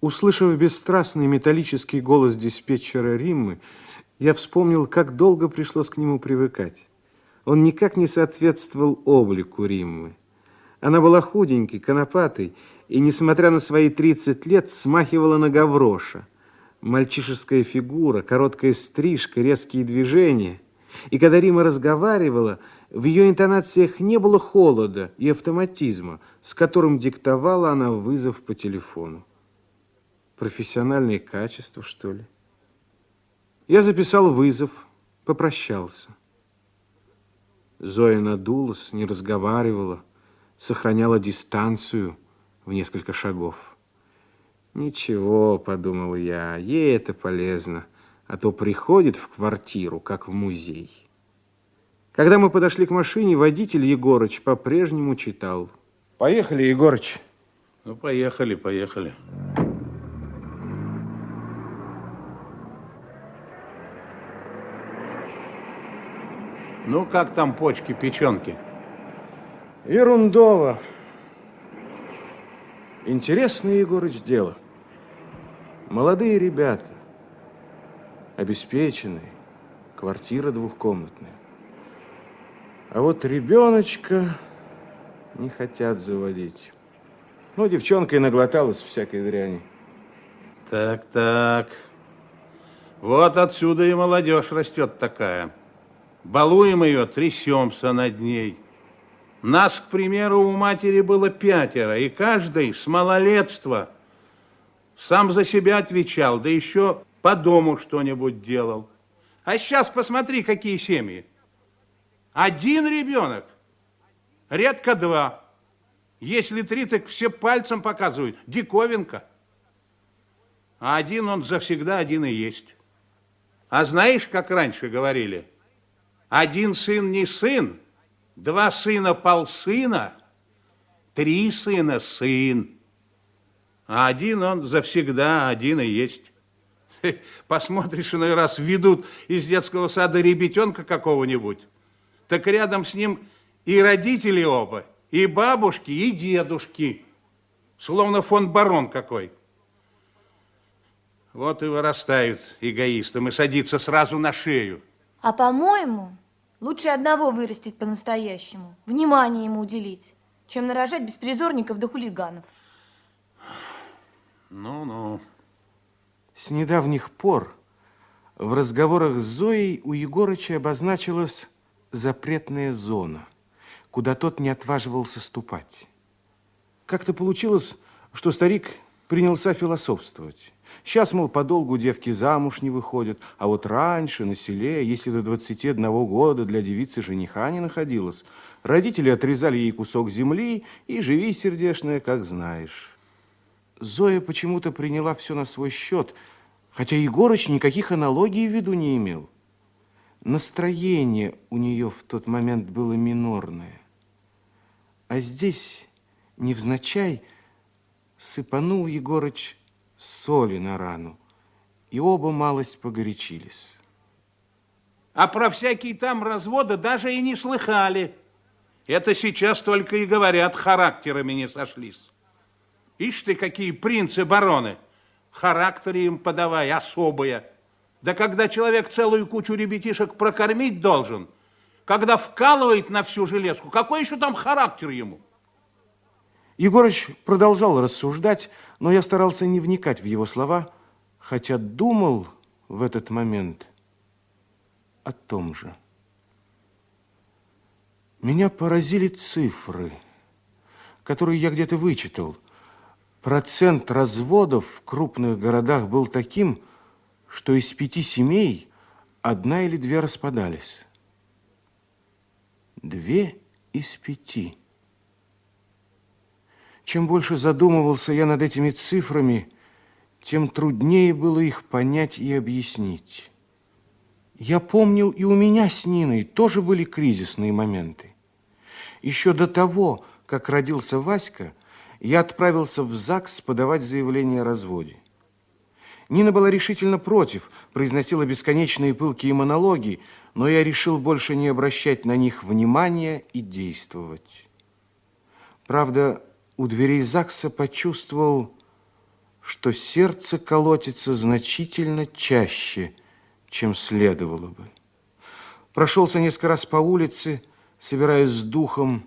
Услышав бесстрастный металлический голос диспетчера Риммы, я вспомнил, как долго пришлось к нему привыкать. Он никак не соответствовал облику Риммы. Она была худенькой, конопатой, и, несмотря на свои 30 лет, смахивала на гавроша. Мальчишеская фигура, короткая стрижка, резкие движения. И когда Рима разговаривала, в ее интонациях не было холода и автоматизма, с которым диктовала она вызов по телефону. Профессиональные качества, что ли? Я записал вызов, попрощался. Зоя надулась, не разговаривала, сохраняла дистанцию в несколько шагов. Ничего, подумал я, ей это полезно, а то приходит в квартиру, как в музей. Когда мы подошли к машине, водитель Егорыч по-прежнему читал. Поехали, Егорыч. Ну, поехали, поехали. Ну, как там почки, печенки? Ерундово. Интересное, Егорыч, дело. Молодые ребята, обеспеченные, квартира двухкомнатная. А вот ребеночка не хотят заводить. Ну, девчонка и наглоталась всякой дряни. Так, так. Вот отсюда и молодежь растет такая. Балуем ее, трясемся над ней. Нас, к примеру, у матери было пятеро, и каждый с малолетства сам за себя отвечал, да еще по дому что-нибудь делал. А сейчас посмотри, какие семьи. Один ребенок, редко два. Если три, так все пальцем показывают. Диковинка. А один он завсегда один и есть. А знаешь, как раньше говорили – один сын не сын, два сына полсына, три сына сын. А один он завсегда один и есть. Посмотришь, иной раз ведут из детского сада ребятенка какого-нибудь, так рядом с ним и родители оба, и бабушки, и дедушки. Словно фон барон какой. Вот и вырастают эгоистом и садится сразу на шею. А по-моему, лучше одного вырастить по-настоящему, внимание ему уделить, чем нарожать беспризорников да хулиганов. Ну-ну. С недавних пор в разговорах с Зоей у Егорыча обозначилась запретная зона, куда тот не отваживался ступать. Как-то получилось, что старик принялся философствовать. Сейчас, мол, подолгу девки замуж не выходят, а вот раньше на селе, если до 21 года для девицы жениха не находилось, родители отрезали ей кусок земли и живи, сердешная, как знаешь. Зоя почему-то приняла все на свой счет, хотя Егорыч никаких аналогий в виду не имел. Настроение у нее в тот момент было минорное. А здесь, невзначай, сыпанул Егорыч соли на рану, и оба малость погорячились. А про всякие там разводы даже и не слыхали. Это сейчас только и говорят, характерами не сошлись. Ишь ты, какие принцы-бароны. Характеры им подавай, особые. Да когда человек целую кучу ребятишек прокормить должен, когда вкалывает на всю железку, какой еще там характер ему? Егорыч продолжал рассуждать, но я старался не вникать в его слова, хотя думал в этот момент о том же. Меня поразили цифры, которые я где-то вычитал. Процент разводов в крупных городах был таким, что из пяти семей одна или две распадались. Две из пяти. Чем больше задумывался я над этими цифрами, тем труднее было их понять и объяснить. Я помнил, и у меня с Ниной тоже были кризисные моменты. Еще до того, как родился Васька, я отправился в ЗАГС подавать заявление о разводе. Нина была решительно против, произносила бесконечные пылкие монологи, но я решил больше не обращать на них внимания и действовать. Правда, у дверей ЗАГСа почувствовал, что сердце колотится значительно чаще, чем следовало бы. Прошелся несколько раз по улице, собираясь с духом,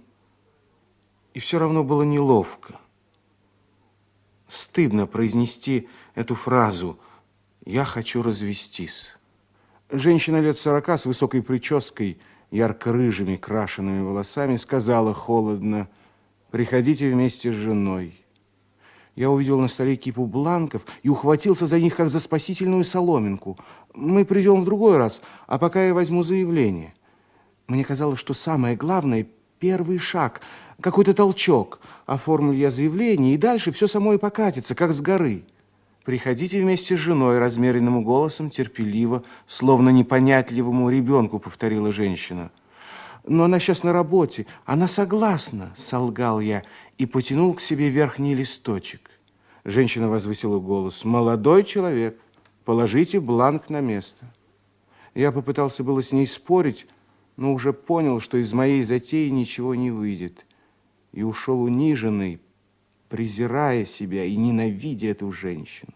и все равно было неловко. Стыдно произнести эту фразу «я хочу развестись». Женщина лет сорока с высокой прической, ярко-рыжими крашенными волосами сказала холодно «приходите вместе с женой». Я увидел на столе кипу бланков и ухватился за них, как за спасительную соломинку. Мы придем в другой раз, а пока я возьму заявление. Мне казалось, что самое главное – первый шаг, какой-то толчок. Оформлю я заявление, и дальше все само и покатится, как с горы. Приходите вместе с женой, размеренным голосом, терпеливо, словно непонятливому ребенку, повторила женщина. Но она сейчас на работе, она согласна, солгал я и потянул к себе верхний листочек. Женщина возвысила голос. Молодой человек, положите бланк на место. Я попытался было с ней спорить, но уже понял, что из моей затеи ничего не выйдет. И ушел униженный, презирая себя и ненавидя эту женщину.